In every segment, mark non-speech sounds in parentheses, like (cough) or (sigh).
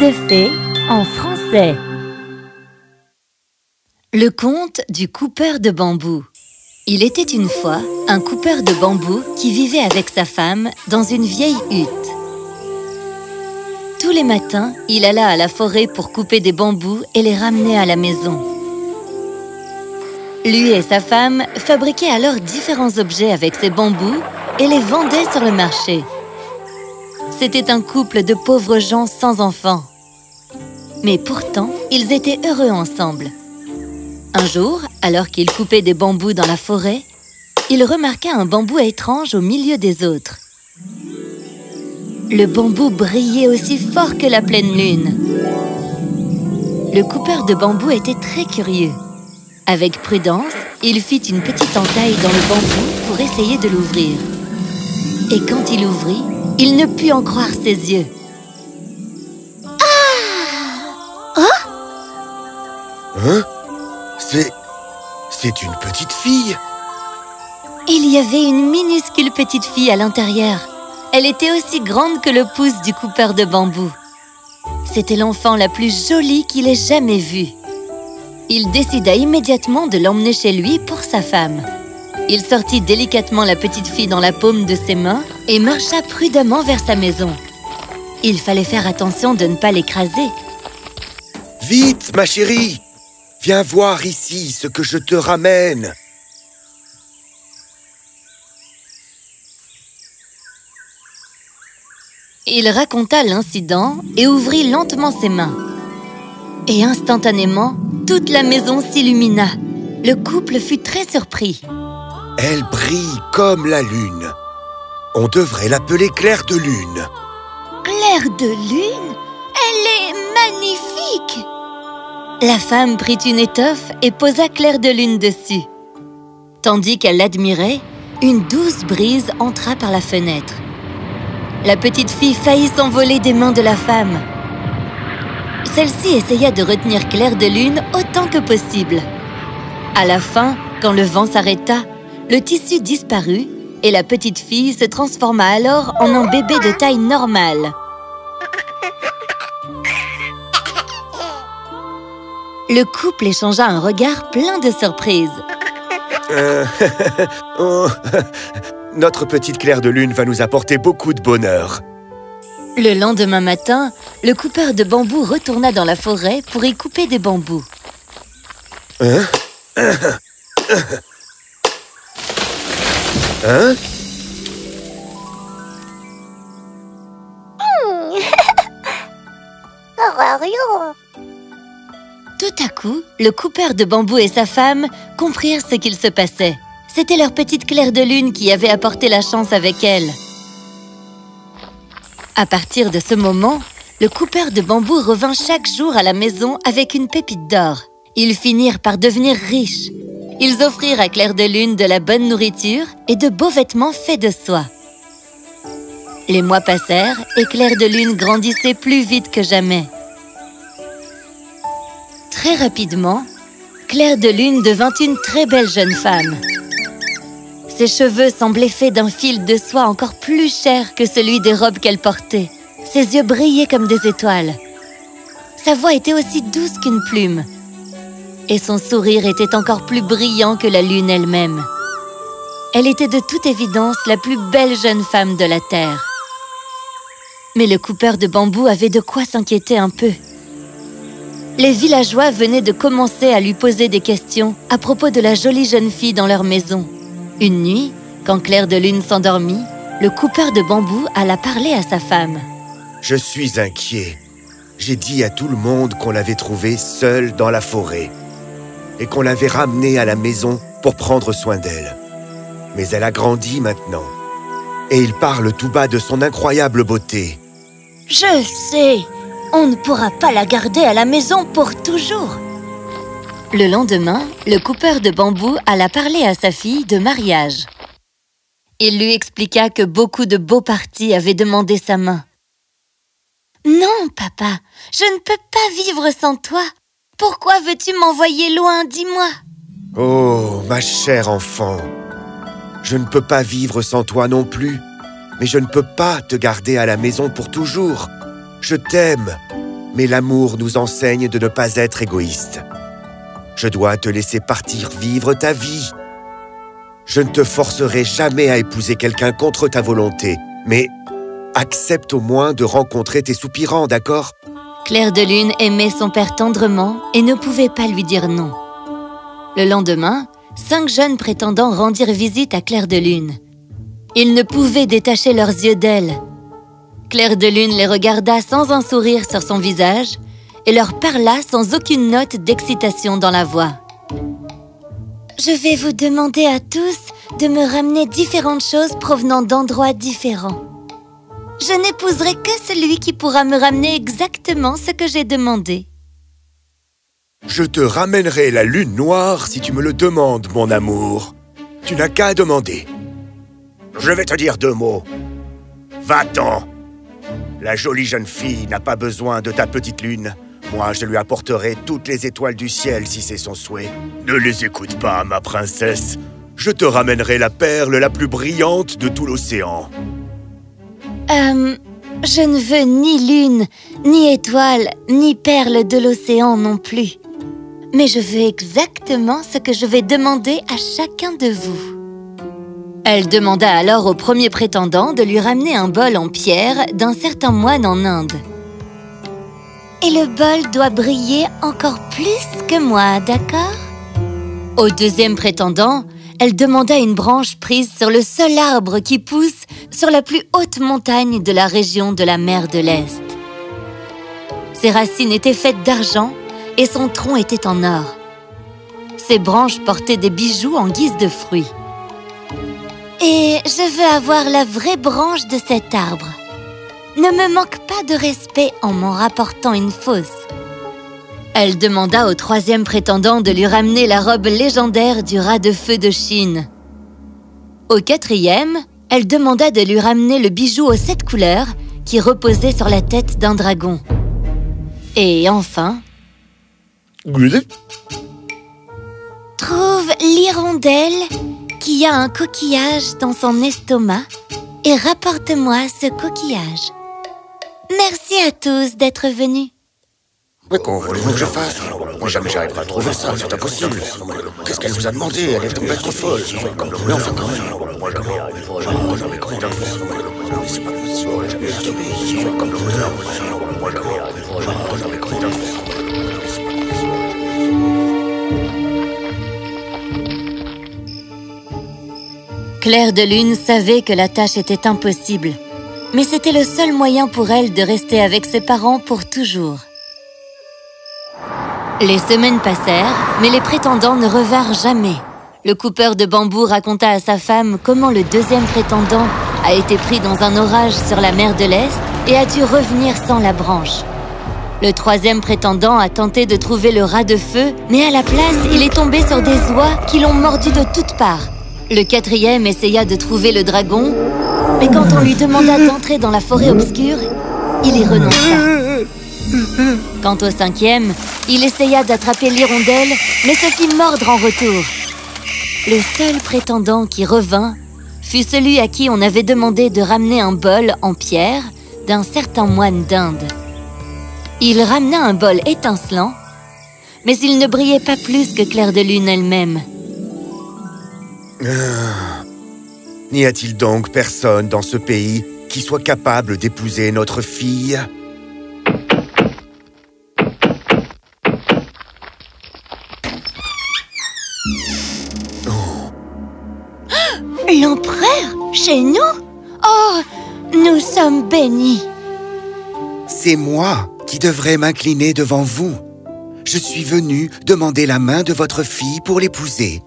de fées en français Le conte du coupeur de bambou Il était une fois un coupeur de bambou qui vivait avec sa femme dans une vieille hutte. Tous les matins, il alla à la forêt pour couper des bambous et les ramener à la maison. Lui et sa femme fabriquaient alors différents objets avec ces bambous et les vendaient sur le marché. C'était un couple de pauvres gens sans enfants. Mais pourtant, ils étaient heureux ensemble. Un jour, alors qu'il coupait des bambous dans la forêt, il remarqua un bambou étrange au milieu des autres. Le bambou brillait aussi fort que la pleine lune. Le coupeur de bambou était très curieux. Avec prudence, il fit une petite entaille dans le bambou pour essayer de l'ouvrir. Et quand il ouvrit, il ne put en croire ses yeux. Ah Hein Hein C'est... c'est une petite fille Il y avait une minuscule petite fille à l'intérieur. Elle était aussi grande que le pouce du coupeur de bambou. C'était l'enfant la plus jolie qu'il ait jamais vue. Il décida immédiatement de l'emmener chez lui pour sa femme. Il sortit délicatement la petite fille dans la paume de ses mains et marcha prudemment vers sa maison. Il fallait faire attention de ne pas l'écraser. Vite, ma chérie Viens voir ici ce que je te ramène Il raconta l'incident et ouvrit lentement ses mains. Et instantanément, toute la maison s'illumina. Le couple fut très surpris. Elle brille comme la lune. On devrait l'appeler Claire de Lune. Claire de lune? Elle est magnifique La femme prit une étoffe et posa Claire de lune dessus. Tandis qu'elle l'admirait, une douce brise entra par la fenêtre. La petite fille faillit s'envoler des mains de la femme. Celle-ci essaya de retenir Claire de lune autant que possible. À la fin, quand le vent s'arrêta, le tissu disparut et la petite fille se transforma alors en un bébé de taille normale. Le couple échangea un regard plein de surprise. Euh, (laughs) oh, (laughs) Notre petite Claire de Lune va nous apporter beaucoup de bonheur. Le lendemain matin, le coupeur de bambou retourna dans la forêt pour y couper des bambous. Hein? Hein? (laughs) Tout à coup, le coupeur de bambou et sa femme comprirent ce qu'il se passait. C'était leur petite Claire de Lune qui avait apporté la chance avec elle. À partir de ce moment, le coupeur de bambou revint chaque jour à la maison avec une pépite d'or. Ils finirent par devenir riches. Ils offrirent à Claire de Lune de la bonne nourriture et de beaux vêtements faits de soie. Les mois passèrent et Claire de Lune grandissait plus vite que jamais. Très rapidement, Claire de Lune devint une très belle jeune femme. Ses cheveux semblaient faits d'un fil de soie encore plus cher que celui des robes qu'elle portait. Ses yeux brillaient comme des étoiles. Sa voix était aussi douce qu'une plume. Et son sourire était encore plus brillant que la lune elle-même. Elle était de toute évidence la plus belle jeune femme de la Terre. Mais le coupeur de bambou avait de quoi s'inquiéter un peu. Les villageois venaient de commencer à lui poser des questions à propos de la jolie jeune fille dans leur maison. Une nuit, quand Claire de Lune s'endormit, le coupeur de bambou alla parler à sa femme. Je suis inquiet. J'ai dit à tout le monde qu'on l'avait trouvée seule dans la forêt et qu'on l'avait ramenée à la maison pour prendre soin d'elle. Mais elle a grandi maintenant et il parle tout bas de son incroyable beauté. Je sais, on ne pourra pas la garder à la maison pour toujours. Le lendemain, le coupeur de bambou alla parler à sa fille de mariage. Il lui expliqua que beaucoup de beaux partis avaient demandé sa main. Non, papa, je ne peux pas vivre sans toi. Pourquoi veux-tu m'envoyer loin, dis-moi? Oh, ma chère enfant, je ne peux pas vivre sans toi non plus, mais je ne peux pas te garder à la maison pour toujours. Je t'aime Mais l'amour nous enseigne de ne pas être égoïste. Je dois te laisser partir vivre ta vie. Je ne te forcerai jamais à épouser quelqu'un contre ta volonté, mais accepte au moins de rencontrer tes soupirants, d'accord? Claire de Lune aimait son père tendrement et ne pouvait pas lui dire non. Le lendemain, cinq jeunes prétendants rendirent visite à Claire de Lune. Ils ne pouvaient détacher leurs yeux d'elle. Claire de Lune les regarda sans un sourire sur son visage et leur parla sans aucune note d'excitation dans la voix. Je vais vous demander à tous de me ramener différentes choses provenant d'endroits différents. Je n'épouserai que celui qui pourra me ramener exactement ce que j'ai demandé. Je te ramènerai la lune noire si tu me le demandes, mon amour. Tu n'as qu'à demander. Je vais te dire deux mots. Va-t'en La jolie jeune fille n'a pas besoin de ta petite lune. Moi, je lui apporterai toutes les étoiles du ciel si c'est son souhait. Ne les écoute pas, ma princesse. Je te ramènerai la perle la plus brillante de tout l'océan. Euh, je ne veux ni lune, ni étoile, ni perle de l'océan non plus. Mais je veux exactement ce que je vais demander à chacun de vous. Elle demanda alors au premier prétendant de lui ramener un bol en pierre d'un certain moine en Inde. Et le bol doit briller encore plus que moi, d'accord? Au deuxième prétendant, elle demanda une branche prise sur le seul arbre qui pousse sur la plus haute montagne de la région de la mer de l'Est. Ses racines étaient faites d'argent et son tronc était en or. Ses branches portaient des bijoux en guise de fruits. Et je veux avoir la vraie branche de cet arbre. Ne me manque pas de respect en m'en rapportant une fausse. Elle demanda au troisième prétendant de lui ramener la robe légendaire du rat de feu de Chine. Au quatrième, elle demanda de lui ramener le bijou aux sept couleurs qui reposait sur la tête d'un dragon. Et enfin... Trouve l'hirondelle qui a un coquillage dans son estomac et rapporte-moi ce coquillage. Merci à tous d'être venus. Mais qu'on voulez-vous que je fasse Moi, jamais j'arriverai à trouver ça, c'est impossible. Qu'est-ce qu'elle vous a demandé? Elle est complètement folle. Mais enfin, quand Claire de Lune savait que la tâche était impossible, mais c'était le seul moyen pour elle de rester avec ses parents pour toujours. Les semaines passèrent, mais les prétendants ne revinrent jamais. Le coupeur de bambou raconta à sa femme comment le deuxième prétendant a été pris dans un orage sur la mer de l'Est et a dû revenir sans la branche. Le troisième prétendant a tenté de trouver le rat de feu, mais à la place, il est tombé sur des oies qui l'ont mordu de toutes parts. Le quatrième essaya de trouver le dragon, mais quand on lui demanda d'entrer dans la forêt obscure, il y renonça. Quant au cinquième, il essaya d'attraper l'hirondelle, mais se fit mordre en retour. Le seul prétendant qui revint fut celui à qui on avait demandé de ramener un bol en pierre d'un certain moine d'Inde. Il ramena un bol étincelant, mais il ne brillait pas plus que Claire de Lune elle-même. N'y a-t-il donc personne dans ce pays qui soit capable d'épouser notre fille? Chez nous Oh Nous sommes bénis C'est moi qui devrais m'incliner devant vous. Je suis venu demander la main de votre fille pour l'épouser.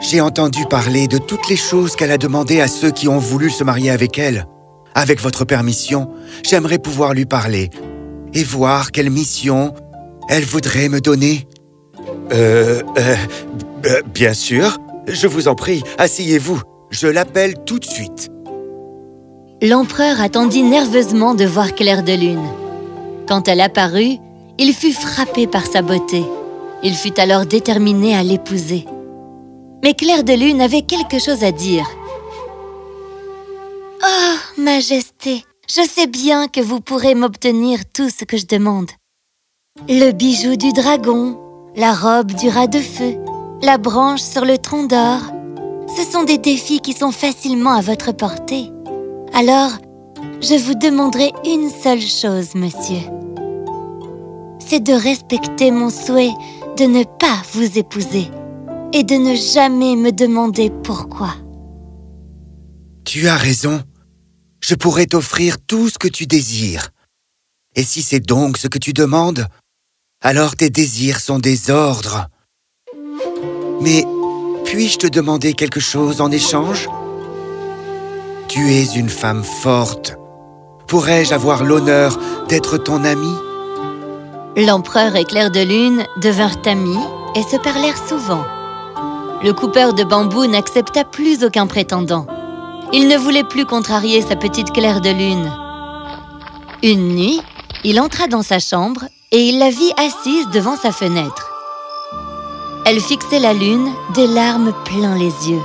J'ai entendu parler de toutes les choses qu'elle a demandées à ceux qui ont voulu se marier avec elle. Avec votre permission, j'aimerais pouvoir lui parler et voir quelle mission elle voudrait me donner. Euh, euh, euh, bien sûr. Je vous en prie, asseyez-vous. Je l'appelle tout de suite. L'empereur attendit nerveusement de voir Claire de Lune. Quand elle apparut, il fut frappé par sa beauté. Il fut alors déterminé à l'épouser. Mais Claire de Lune avait quelque chose à dire. Oh, Majesté, je sais bien que vous pourrez m'obtenir tout ce que je demande. Le bijou du dragon, la robe du rat de feu, la branche sur le tronc d'or. Ce sont des défis qui sont facilement à votre portée. Alors, je vous demanderai une seule chose, monsieur. C'est de respecter mon souhait de ne pas vous épouser et de ne jamais me demander pourquoi. Tu as raison. Je pourrais t'offrir tout ce que tu désires. Et si c'est donc ce que tu demandes, alors tes désirs sont des ordres. Mais puis-je te demander quelque chose en échange? Tu es une femme forte. Pourrais-je avoir l'honneur d'être ton amie L'empereur et Claire de Lune devinrent amis et se parlèrent souvent. Le coupeur de bambou n'accepta plus aucun prétendant. Il ne voulait plus contrarier sa petite Claire de Lune. Une nuit, il entra dans sa chambre et il la vit assise devant sa fenêtre. Elle fixait la lune, des larmes plein les yeux.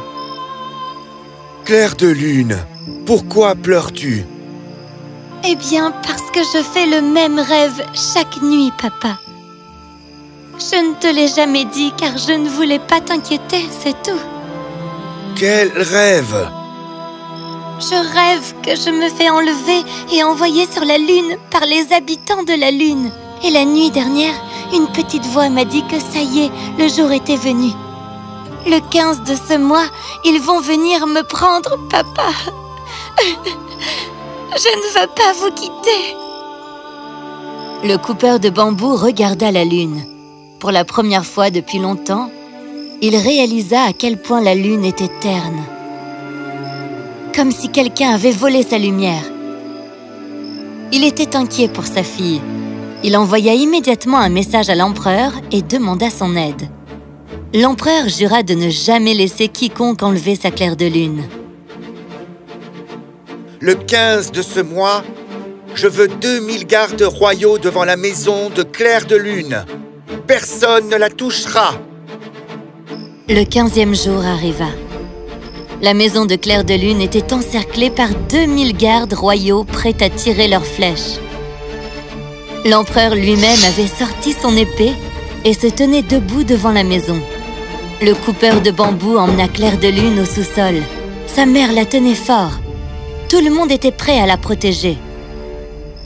Claire de Lune, pourquoi pleures-tu? Eh bien, parce que je fais le même rêve chaque nuit, papa. Je ne te l'ai jamais dit car je ne voulais pas t'inquiéter, c'est tout. Quel rêve? Je rêve que je me fais enlever et envoyer sur la Lune par les habitants de la Lune. Et la nuit dernière, une petite voix m'a dit que ça y est, le jour était venu. Le 15 de ce mois, ils vont venir me prendre, papa. (laughs) je ne veux pas vous quitter. Le coupeur de bambou regarda la lune. Pour la première fois depuis longtemps, il réalisa à quel point la lune était terne. Comme si quelqu'un avait volé sa lumière. Il était inquiet pour sa fille. Il envoya immédiatement un message à l'empereur et demanda son aide. L'empereur jura de ne jamais laisser quiconque enlever sa claire de lune. Le 15 de ce mois, je veux 2000 gardes royaux devant la maison de Claire de Lune. Personne ne la touchera. Le quinzième jour arriva. La maison de Claire de Lune était encerclée par 2000 gardes royaux prêts à tirer leurs flèches. L'empereur lui-même avait sorti son épée et se tenait debout devant la maison. Le coupeur de bambou emmena Claire de Lune au sous-sol. Sa mère la tenait fort. Tout le monde était prêt à la protéger.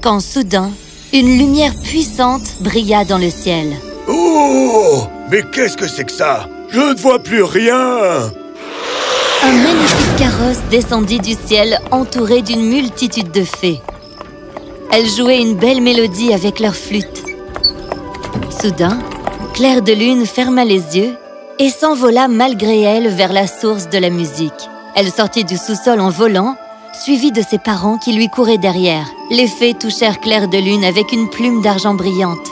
Quand soudain, une lumière puissante brilla dans le ciel. Oh Mais qu'est-ce que c'est que ça? Je ne vois plus rien Un magnifique carrosse descendit du ciel entouré d'une multitude de fées. Elles jouaient une belle mélodie avec leur flûte. Soudain, Claire de Lune ferma les yeux et s'envola malgré elle vers la source de la musique. Elle sortit du sous-sol en volant, suivie de ses parents qui lui couraient derrière. Les fées touchèrent Claire de Lune avec une plume d'argent brillante.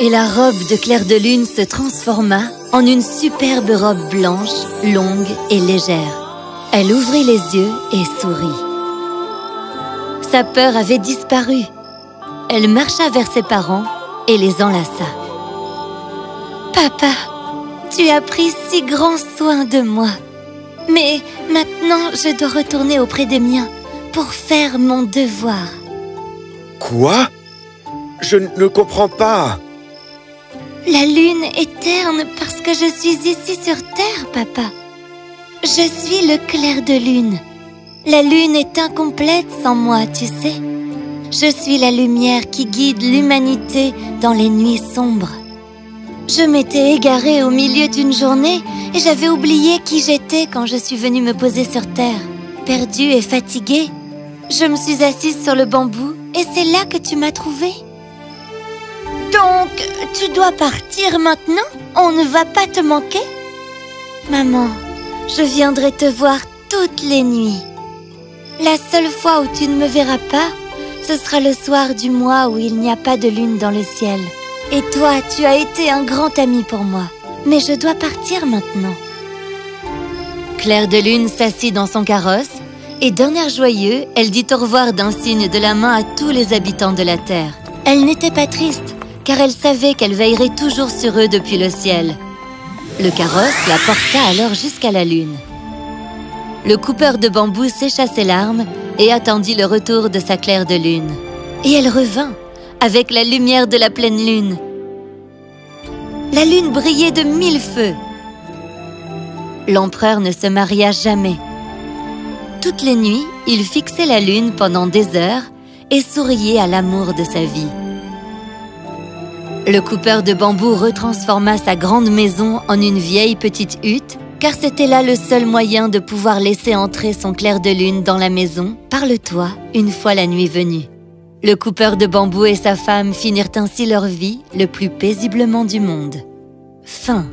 Et la robe de Claire de Lune se transforma en une superbe robe blanche, longue et légère. Elle ouvrit les yeux et sourit. Sa peur avait disparu. Elle marcha vers ses parents et les enlaça. Papa, tu as pris si grand soin de moi. Mais maintenant, je dois retourner auprès des miens pour faire mon devoir. Quoi? Je ne comprends pas. La lune est terne parce que je suis ici sur Terre, papa. Je suis le clair de lune. La lune est incomplète sans moi, tu sais. Je suis la lumière qui guide l'humanité dans les nuits sombres. Je m'étais égarée au milieu d'une journée et j'avais oublié qui j'étais quand je suis venue me poser sur Terre. Perdue et fatiguée, je me suis assise sur le bambou et c'est là que tu m'as trouvée. Donc, tu dois partir maintenant On ne va pas te manquer Maman, je viendrai te voir toutes les nuits. La seule fois où tu ne me verras pas, ce sera le soir du mois où il n'y a pas de lune dans le ciel. Et toi, tu as été un grand ami pour moi. Mais je dois partir maintenant. Claire de Lune s'assit dans son carrosse et d'un air joyeux, elle dit au revoir d'un signe de la main à tous les habitants de la Terre. Elle n'était pas triste, car elle savait qu'elle veillerait toujours sur eux depuis le ciel. Le carrosse la porta alors jusqu'à la lune. Le coupeur de bambou sécha ses larmes et attendit le retour de sa claire de lune. Et elle revint, avec la lumière de la pleine lune. La lune brillait de mille feux. L'empereur ne se maria jamais. Toutes les nuits, il fixait la lune pendant des heures et souriait à l'amour de sa vie. Le coupeur de bambou retransforma sa grande maison en une vieille petite hutte car c'était là le seul moyen de pouvoir laisser entrer son clair de lune dans la maison par le toit une fois la nuit venue. Le coupeur de bambou et sa femme finirent ainsi leur vie le plus paisiblement du monde. Fin.